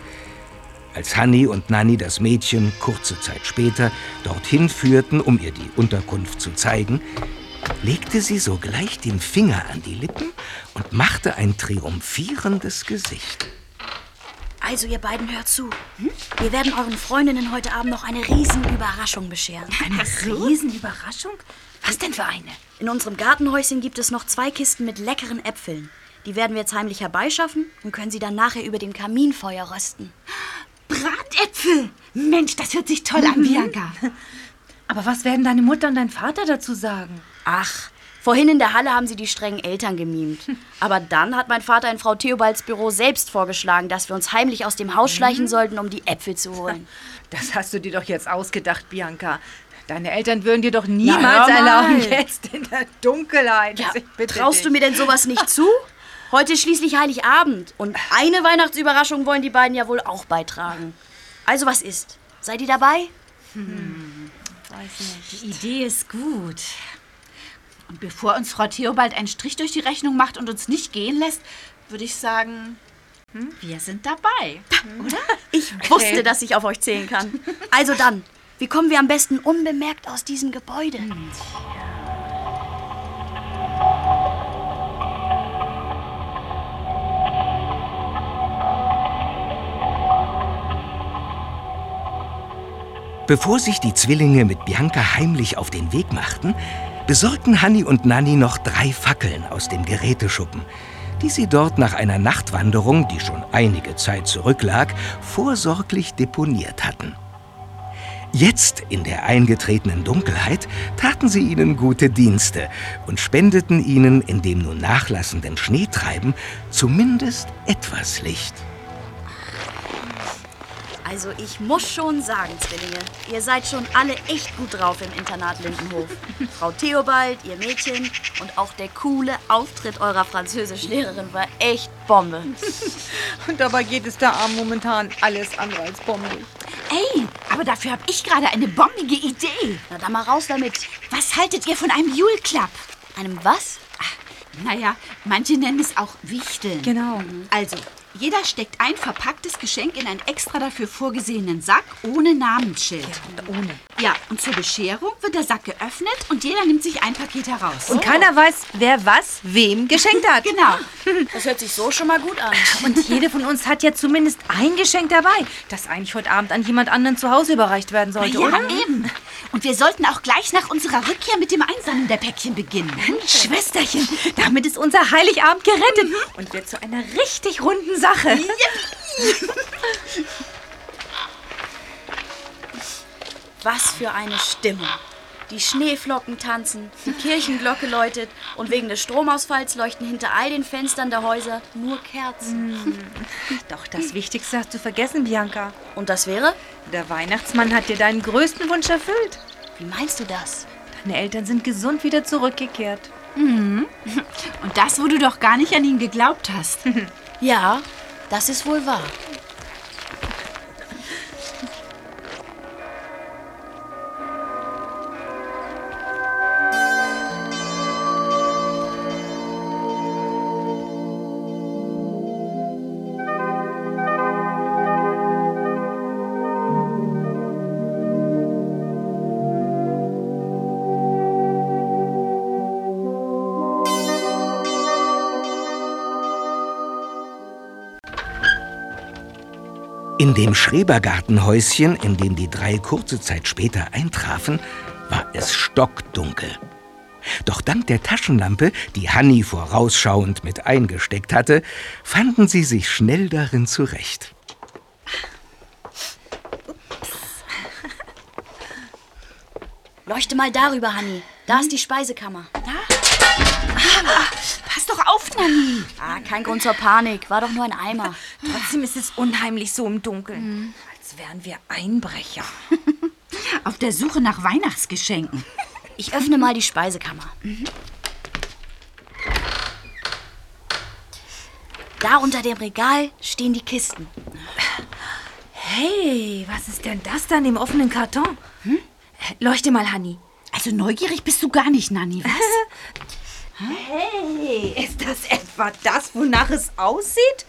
Als Hanni und Nanni das Mädchen kurze Zeit später dorthin führten, um ihr die Unterkunft zu zeigen, legte sie sogleich den Finger an die Lippen und machte ein triumphierendes Gesicht. Also, ihr beiden hört zu. Wir werden euren Freundinnen heute Abend noch eine Riesenüberraschung bescheren. Eine Riesenüberraschung? Was denn für eine? In unserem Gartenhäuschen gibt es noch zwei Kisten mit leckeren Äpfeln. Die werden wir jetzt heimlich herbeischaffen und können sie dann nachher über dem Kaminfeuer rösten. Bratäpfel! Mensch, das hört sich toll an, Bianca. Aber was werden deine Mutter und dein Vater dazu sagen? Ach, vorhin in der Halle haben sie die strengen Eltern gemimt. Aber dann hat mein Vater in Frau Theobalds Büro selbst vorgeschlagen, dass wir uns heimlich aus dem Haus schleichen sollten, um die Äpfel zu holen. Das hast du dir doch jetzt ausgedacht, Bianca. Deine Eltern würden dir doch niemals erlauben, jetzt in der Dunkelheit. Ja, bitte traust dich. du mir denn sowas nicht zu? Heute ist schließlich Heiligabend und eine Weihnachtsüberraschung wollen die beiden ja wohl auch beitragen. Also was ist? Seid ihr dabei? Die Idee ist gut. Und bevor uns Frau Theobald einen Strich durch die Rechnung macht und uns nicht gehen lässt, würde ich sagen, hm, wir sind dabei. Oder? Ich wusste, dass ich auf euch zählen kann. Also dann, wie kommen wir am besten unbemerkt aus diesem Gebäude? Bevor sich die Zwillinge mit Bianca heimlich auf den Weg machten, besorgten Hanni und Nanni noch drei Fackeln aus dem Geräteschuppen, die sie dort nach einer Nachtwanderung, die schon einige Zeit zurücklag, vorsorglich deponiert hatten. Jetzt, in der eingetretenen Dunkelheit, taten sie ihnen gute Dienste und spendeten ihnen in dem nun nachlassenden Schneetreiben zumindest etwas Licht. Also ich muss schon sagen, Zwillinge, ihr seid schon alle echt gut drauf im Internat Lindenhof. Frau Theobald, ihr Mädchen und auch der coole Auftritt eurer Französischlehrerin war echt Bombe. Und dabei geht es da Arm momentan alles andere als bombig. Ey, aber dafür habe ich gerade eine bombige Idee. Na dann mal raus damit. Was haltet ihr von einem Jule Club? Einem was? Naja, manche nennen es auch Wichteln. Genau. Also, Jeder steckt ein verpacktes Geschenk in einen extra dafür vorgesehenen Sack ohne Namensschild. ohne. Ja, und zur Bescherung wird der Sack geöffnet und jeder nimmt sich ein Paket heraus. Und keiner weiß, wer was wem geschenkt hat. Genau. Das hört sich so schon mal gut an. Und jede von uns hat ja zumindest ein Geschenk dabei, das eigentlich heute Abend an jemand anderen zu Hause überreicht werden sollte, ja, oder? eben. Und wir sollten auch gleich nach unserer Rückkehr mit dem Einsammeln der Päckchen beginnen. Schwesterchen, damit ist unser Heiligabend gerettet und wird zu einer richtig runden Sache. Was für eine Stimmung. Die Schneeflocken tanzen, die Kirchenglocke läutet und wegen des Stromausfalls leuchten hinter all den Fenstern der Häuser nur Kerzen. Doch das Wichtigste hast du vergessen, Bianca. Und das wäre? Der Weihnachtsmann hat dir deinen größten Wunsch erfüllt. Wie meinst du das? Deine Eltern sind gesund wieder zurückgekehrt. Mhm. Und das, wo du doch gar nicht an ihn geglaubt hast. Ja, das ist wohl wahr. Dem Schrebergartenhäuschen, in dem die drei kurze Zeit später eintrafen, war es stockdunkel. Doch dank der Taschenlampe, die Hanni vorausschauend mit eingesteckt hatte, fanden sie sich schnell darin zurecht. Leuchte mal darüber, Hanni. Da ist die Speisekammer. Pass doch auf, Nanni. Ah, kein Grund zur Panik. War doch nur ein Eimer. Trotzdem ist es unheimlich so im Dunkeln. Als wären wir Einbrecher. Auf der Suche nach Weihnachtsgeschenken. Ich öffne mal die Speisekammer. Da unter dem Regal stehen die Kisten. Hey, was ist denn das da in dem offenen Karton? Hm? Leuchte mal, Hanni. Also neugierig bist du gar nicht, Nanni, was? Hey, ist das etwa das, wonach es aussieht?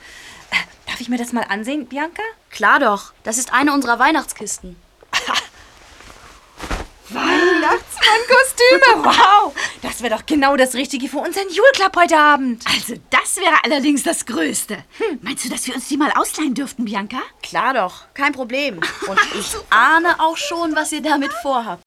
Darf ich mir das mal ansehen, Bianca? Klar doch. Das ist eine unserer Weihnachtskisten. Weihnachtsmann-Kostüme, wow! Das wäre doch genau das Richtige für unseren Club heute Abend. Also das wäre allerdings das Größte. Meinst du, dass wir uns die mal ausleihen dürften, Bianca? Klar doch. Kein Problem. Und ich ahne auch schon, was ihr damit vorhabt.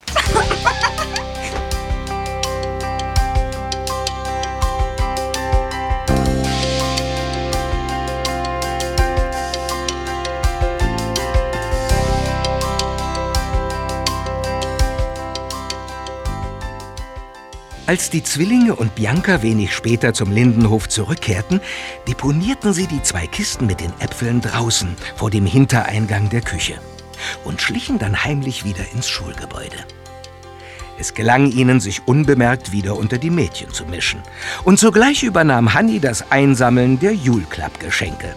Als die Zwillinge und Bianca wenig später zum Lindenhof zurückkehrten, deponierten sie die zwei Kisten mit den Äpfeln draußen vor dem Hintereingang der Küche und schlichen dann heimlich wieder ins Schulgebäude. Es gelang ihnen, sich unbemerkt wieder unter die Mädchen zu mischen. Und sogleich übernahm Hanni das Einsammeln der Jule Club Geschenke.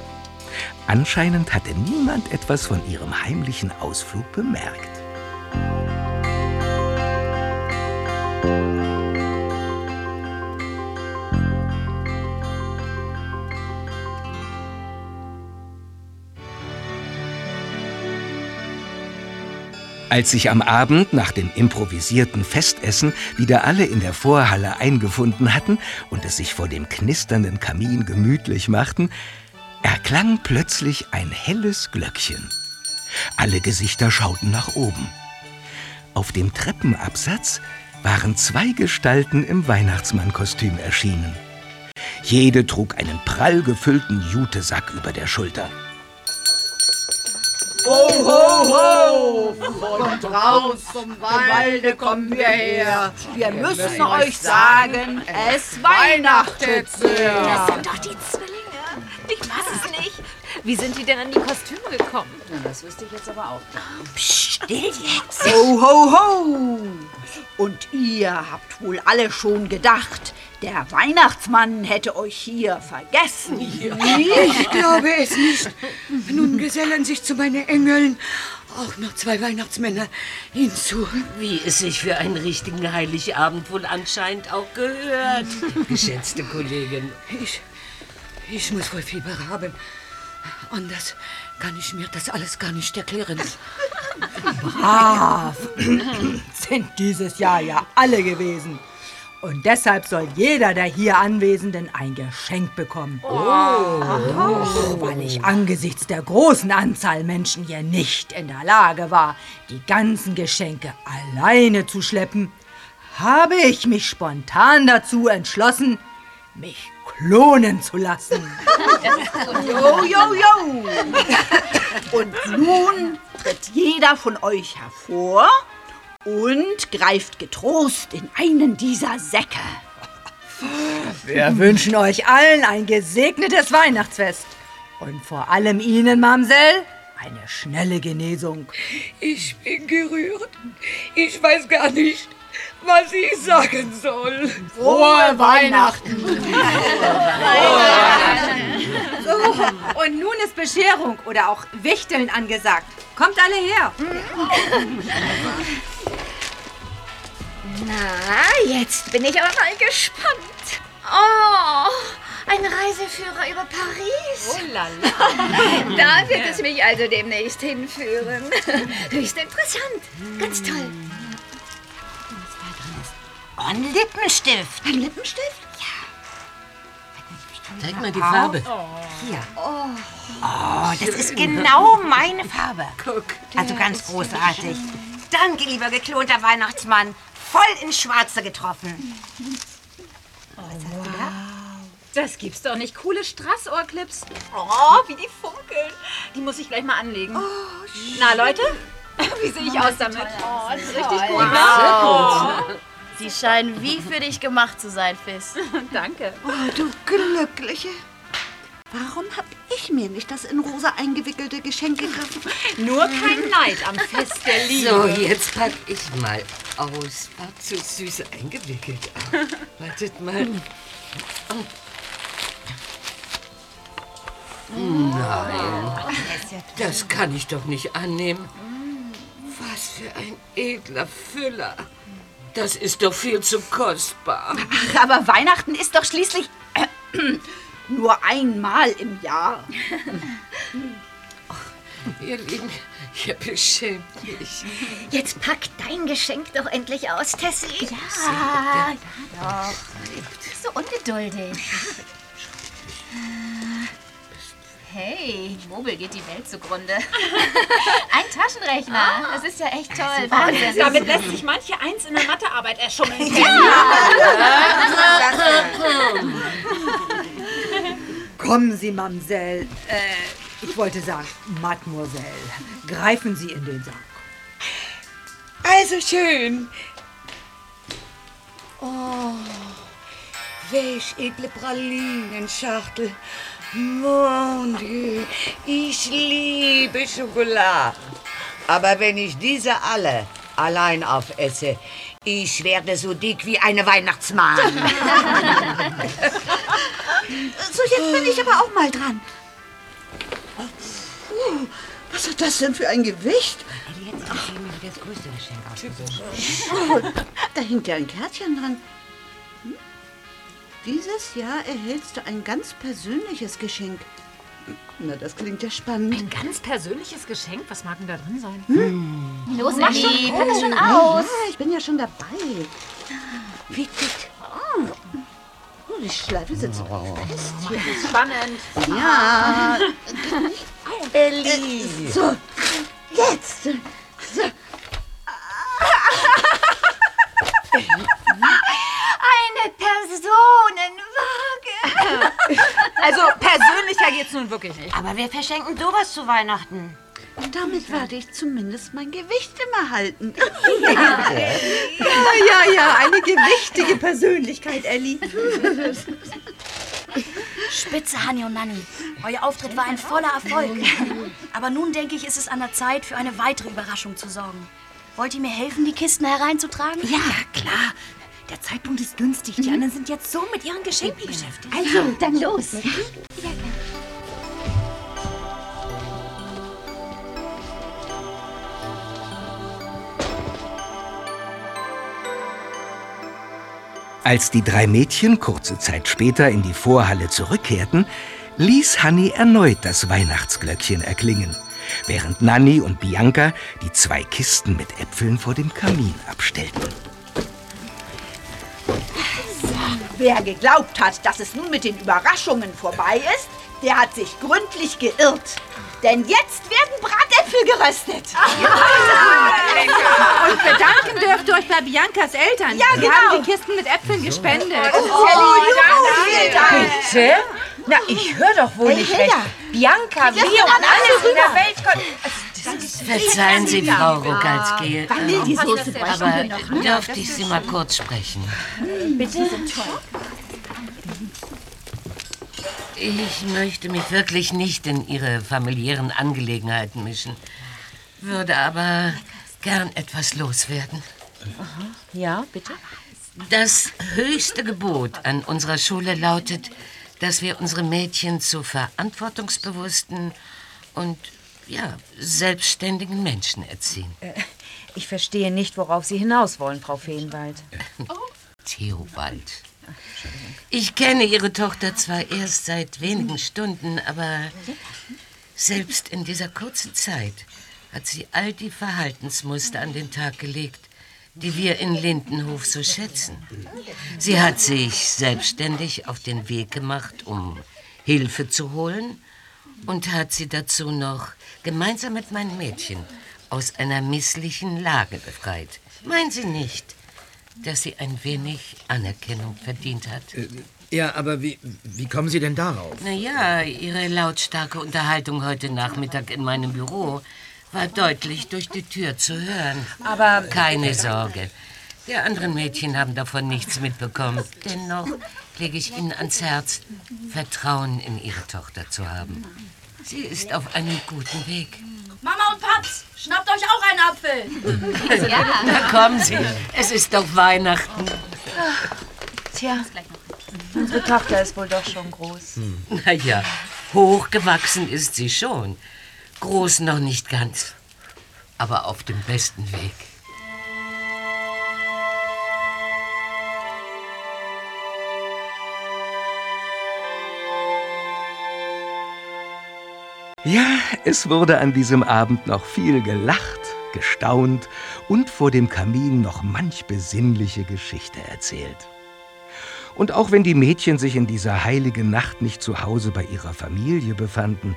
Anscheinend hatte niemand etwas von ihrem heimlichen Ausflug bemerkt. Als sich am Abend nach dem improvisierten Festessen wieder alle in der Vorhalle eingefunden hatten und es sich vor dem knisternden Kamin gemütlich machten, erklang plötzlich ein helles Glöckchen. Alle Gesichter schauten nach oben. Auf dem Treppenabsatz waren zwei Gestalten im Weihnachtsmannkostüm erschienen. Jede trug einen prall gefüllten Jutesack über der Schulter. Ho, ho, ho! Von draußen zum Walde kommen wir her. Wir müssen euch sagen, es weihnachtet sehr. Das sind doch die Zwillinge. Ich weiß. Wie sind die denn an die Kostüme gekommen? das wüsste ich jetzt aber auch. Psst, still jetzt. Ho, ho, ho! Und ihr habt wohl alle schon gedacht, der Weihnachtsmann hätte euch hier vergessen. Ich glaube es nicht. Nun gesellen sich zu meinen Engeln auch noch zwei Weihnachtsmänner hinzu. Wie es sich für einen richtigen Heiligabend wohl anscheinend auch gehört, geschätzte Kollegin. Ich, ich muss wohl Fieber haben. Anders kann ich mir das alles gar nicht erklären. Brav sind dieses Jahr ja alle gewesen. Und deshalb soll jeder der hier Anwesenden ein Geschenk bekommen. Oh. Weil ich angesichts der großen Anzahl Menschen hier nicht in der Lage war, die ganzen Geschenke alleine zu schleppen, habe ich mich spontan dazu entschlossen, mich klonen zu lassen. Jo, jo, jo. Und nun tritt jeder von euch hervor und greift getrost in einen dieser Säcke. Wir wünschen euch allen ein gesegnetes Weihnachtsfest. Und vor allem Ihnen, Mamsell, eine schnelle Genesung. Ich bin gerührt. Ich weiß gar nicht, was ich sagen soll. Frohe Weihnachten! So, und nun ist Bescherung oder auch Wichteln angesagt. Kommt alle her. Na, jetzt bin ich aber mal gespannt. Oh, ein Reiseführer über Paris. Oh la la. Da wird es mich also demnächst hinführen. Höchst interessant. Ganz toll. Oh, ein Lippenstift. Ein Lippenstift? Zeig mal die Farbe. Hier. Oh, das ist genau meine Farbe. Guck. Also ganz großartig. Danke, lieber geklonter Weihnachtsmann. Voll ins Schwarze getroffen. Das gibt's doch nicht. Coole Strassohrclips. Oh, wie die funkeln. Die muss ich gleich mal anlegen. Na, Leute, wie sehe ich aus damit? Oh, das ist richtig gut. ne? Wow. Sie scheinen wie für dich gemacht zu sein, Fizz. Danke. Oh, du Glückliche. Warum hab ich mir nicht das in rosa eingewickelte Geschenk gegriffen? Nur kein Neid am Fest der Liebe. So, jetzt pack ich mal aus. War zu süß eingewickelt. Wartet mal. Nein, das kann ich doch nicht annehmen. Was für ein edler Füller. Das ist doch viel zu kostbar. Ach, aber Weihnachten ist doch schließlich nur einmal im Jahr. Ihr Lieben, ihr beschämt mich. Jetzt pack dein Geschenk doch endlich aus, Tessie. Ja, doch. So ungeduldig. Hey, Mobel geht die Welt zugrunde. Ein Taschenrechner. Das ist ja echt toll. Wahnsinn. Damit lässt sich manche eins in der Mathearbeit erschummeln. Kommen Sie, Mamsell. Äh, ich wollte sagen, Mademoiselle. Greifen Sie in den Sack. Also schön. Oh, welch edle Pralinenschachtel. Mon Dieu, ich liebe Schokolade. Aber wenn ich diese alle allein aufesse, ich werde so dick wie eine Weihnachtsmann. So, jetzt bin ich aber auch mal dran. Puh, was hat das denn für ein Gewicht? Jetzt das größte Geschenk. Oh, da hängt ja ein Kärtchen dran. Hm? Dieses Jahr erhältst du ein ganz persönliches Geschenk. Na, das klingt ja spannend. Ein ganz persönliches Geschenk? Was mag denn da drin sein? Hm? Los, Mach schon. pack es schon Oh, aus. Ja, ich bin ja schon dabei. Wie dick. Oh. Oh, die Schleife sitzt fest hier. Spannend. Ja. Elli. So, jetzt. So. Eine Personenwaage. Also persönlicher geht's nun wirklich nicht. Aber wir verschenken sowas zu Weihnachten. Damit werde ich zumindest mein Gewicht immer halten. Ja, ja, ja, eine gewichtige Persönlichkeit, Elli. Spitze, Hanni und Nanni. Euer Auftritt war ein voller Erfolg. Aber nun denke ich, ist es an der Zeit, für eine weitere Überraschung zu sorgen. Wollt ihr mir helfen, die Kisten hereinzutragen? Ja, klar. Der Zeitpunkt ist günstig. Die anderen sind jetzt so mit ihren Geschenken beschäftigt. Also, dann los. Als die drei Mädchen kurze Zeit später in die Vorhalle zurückkehrten, ließ Hanni erneut das Weihnachtsglöckchen erklingen, während Nanni und Bianca die zwei Kisten mit Äpfeln vor dem Kamin abstellten. Wer geglaubt hat, dass es nun mit den Überraschungen vorbei ist, der hat sich gründlich geirrt. Denn jetzt werden Bratäpfel geröstet. Und bedanken dürft ihr euch bei Biancas Eltern. Ja, Die genau. haben die Kisten mit Äpfeln gespendet. Ja lieb. Vielen Dank. Bitte? Na, ich höre doch wohl Hey, nicht Hilda. recht. Bianca, Wir und alle alles in der. Welt kommt. Verzeihen Sie, Frau Ruckalski. Vanillesoße bräuchten Aber dürfte ich Sie mal kurz sprechen? Bitte? toll. Ich möchte mich wirklich nicht in Ihre familiären Angelegenheiten mischen, würde aber gern etwas loswerden. Ja, bitte? Das höchste Gebot an unserer Schule lautet, dass wir unsere Mädchen zu verantwortungsbewussten und ja, selbstständigen Menschen erziehen. Äh, Ich verstehe nicht, worauf Sie hinaus wollen, Frau Feenwald. Theobald. Ich kenne Ihre Tochter zwar erst seit wenigen Stunden, aber selbst in dieser kurzen Zeit hat sie all die Verhaltensmuster an den Tag gelegt, die wir in Lindenhof so schätzen. Sie hat sich selbstständig auf den Weg gemacht, um Hilfe zu holen und hat sie dazu noch gemeinsam mit meinen Mädchen aus einer misslichen Lage befreit. Meinen Sie nicht, dass sie ein wenig Anerkennung verdient hat? Ja, aber wie, wie kommen Sie denn darauf? Naja, Ihre lautstarke Unterhaltung heute Nachmittag in meinem Büro war deutlich durch die Tür zu hören. Aber- Keine Sorge. Die anderen Mädchen haben davon nichts mitbekommen. Dennoch lege ich Ihnen ans Herz, Vertrauen in Ihre Tochter zu haben. Sie ist auf einem guten Weg. Mama und Paps, schnappt euch auch einen Apfel. Na kommen Sie, es ist doch Weihnachten. Tja, unsere Tochter ist wohl doch schon groß. Naja, hochgewachsen ist sie schon. Groß noch nicht ganz, aber auf dem besten Weg. Ja, es wurde an diesem Abend noch viel gelacht, gestaunt und vor dem Kamin noch manch besinnliche Geschichte erzählt. Und auch wenn die Mädchen sich in dieser heiligen Nacht nicht zu Hause bei ihrer Familie befanden,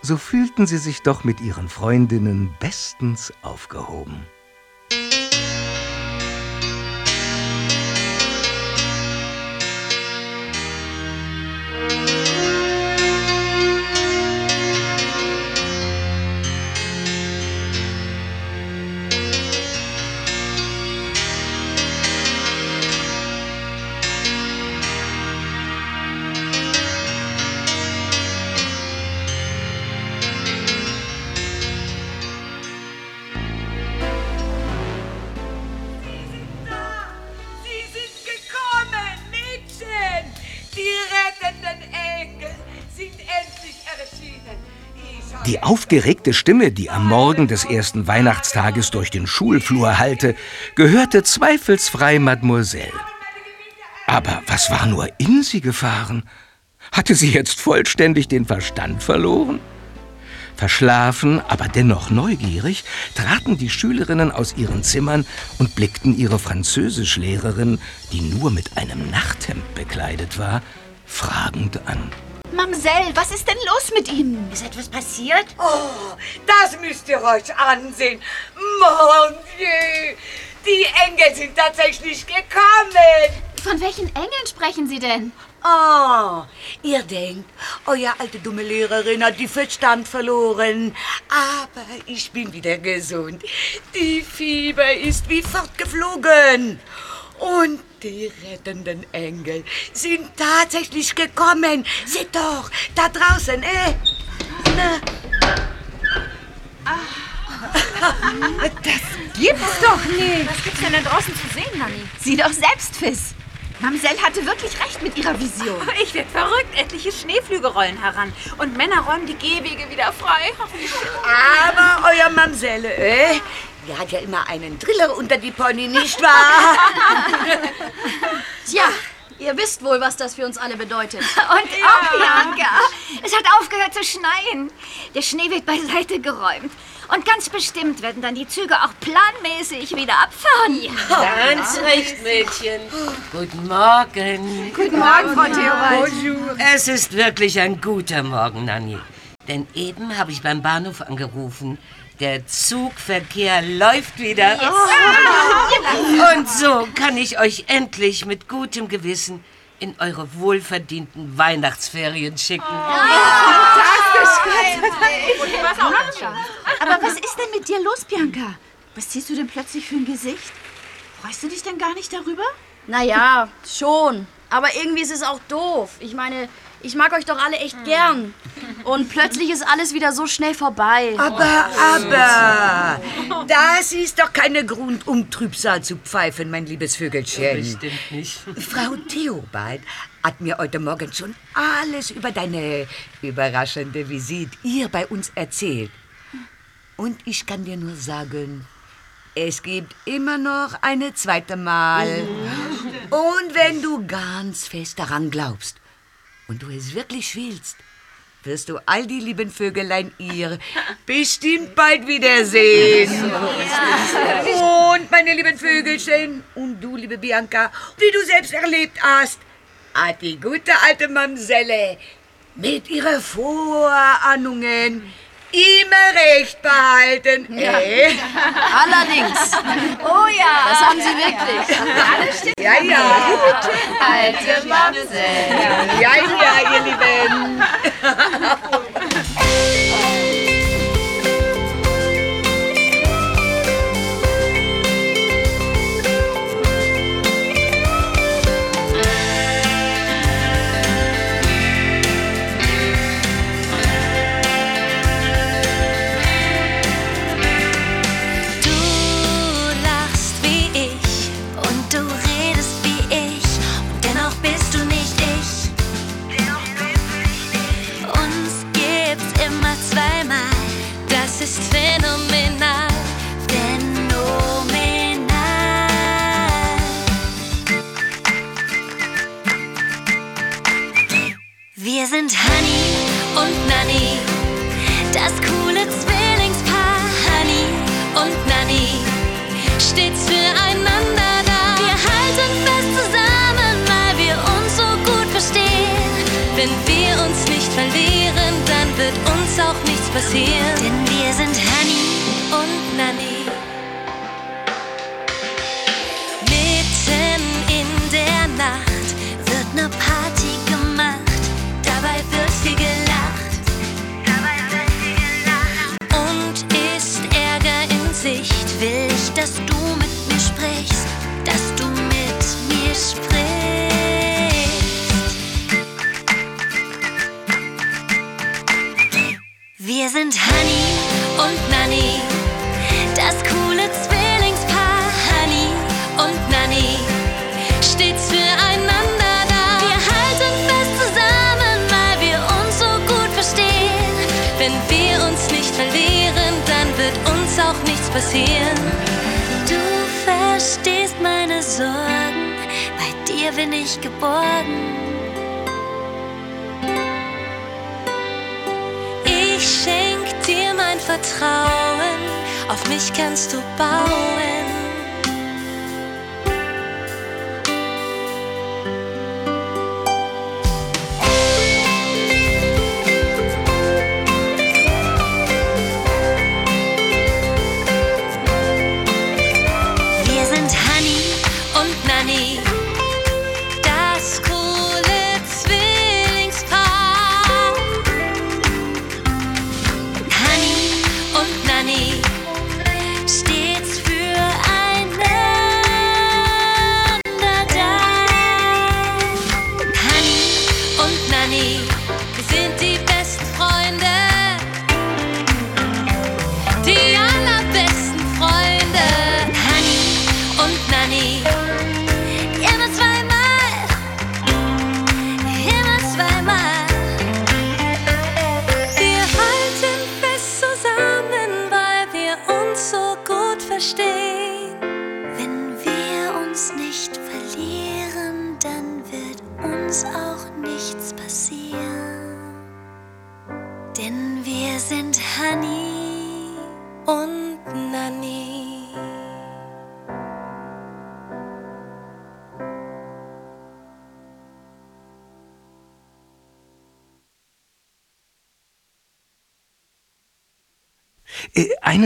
so fühlten sie sich doch mit ihren Freundinnen bestens aufgehoben. Aufgeregte Stimme, die am Morgen des ersten Weihnachtstages durch den Schulflur hallte, gehörte zweifelsfrei Mademoiselle. Aber was war nur in sie gefahren? Hatte sie jetzt vollständig den Verstand verloren? Verschlafen, aber dennoch neugierig, traten die Schülerinnen aus ihren Zimmern und blickten ihre Französischlehrerin, die nur mit einem Nachthemd bekleidet war, fragend an. Mamsell, was ist denn los mit Ihnen? Ist etwas passiert? Oh, das müsst ihr euch ansehen. Mon Dieu! Die Engel sind tatsächlich gekommen. Von welchen Engeln sprechen Sie denn? Oh, ihr denkt, euer alte dumme Lehrerin hat die Verstand verloren. Aber ich bin wieder gesund. Die Fieber ist wie fortgeflogen. Und die rettenden Engel sind tatsächlich gekommen. Seht doch, da draußen, eh? Na. Das gibt's doch nicht. Was gibt's denn da draußen zu sehen, Nanni? Sieh doch selbst, Fiss. Mamsell hatte wirklich recht mit ihrer Vision. Ich werde verrückt. Etliche Schneeflüge rollen heran. Und Männer räumen die Gehwege wieder frei. Aber euer Mamselle, eh? Die hat ja immer einen Driller unter die Pony, nicht wahr? Tja, Ihr wisst wohl, was das für uns alle bedeutet. Und auch Bianca. Es hat aufgehört zu schneien. Der Schnee wird beiseite geräumt. Und ganz bestimmt werden dann die Züge auch planmäßig wieder abfahren. Ganz recht, Mädchen. Guten Morgen. Guten Morgen, Frau Theobald. Es ist wirklich ein guter Morgen, Nanni. Denn eben habe ich beim Bahnhof angerufen. Der Zugverkehr läuft wieder. Und so kann ich euch endlich mit gutem Gewissen in eure wohlverdienten Weihnachtsferien schicken. Aber was ist denn mit dir los, Bianca? Was ziehst du denn plötzlich für ein Gesicht? Freust du dich denn gar nicht darüber? Naja, schon. Aber irgendwie ist es auch doof. Ich meine, ich mag euch doch alle echt gern. Und plötzlich ist alles wieder so schnell vorbei. Aber, aber, das ist doch keine Grund, um Trübsal zu pfeifen, mein liebes Vögelchen. Bestimmt nicht. Frau Theobald hat mir heute Morgen schon alles über deine überraschende Visite hier bei uns erzählt. Und ich kann dir nur sagen, es gibt immer noch eine zweite Mal. Und wenn du ganz fest daran glaubst und du es wirklich willst, wirst du all die lieben Vögelein ihr bestimmt bald wiedersehen. Und meine lieben Vögelchen und du, liebe Bianca, wie du selbst erlebt hast, hat die gute alte Mamselle mit ihren Vorahnungen immer recht behalten. Ja. Eh? Allerdings. Oh ja. Das haben sie wirklich. Alles stimmt. Ja, ja. Alte Mamsell. Ja, ja, ihr Lieben.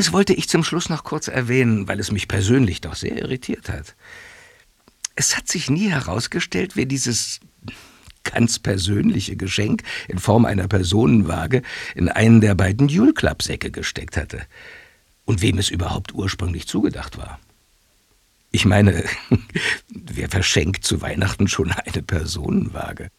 Eines wollte ich zum Schluss noch kurz erwähnen, weil es mich persönlich doch sehr irritiert hat. Es hat sich nie herausgestellt, wer dieses ganz persönliche Geschenk in Form einer Personenwaage in einen der beiden Jule Club Säcke gesteckt hatte und wem es überhaupt ursprünglich zugedacht war. Ich meine, wer verschenkt zu Weihnachten schon eine Personenwaage?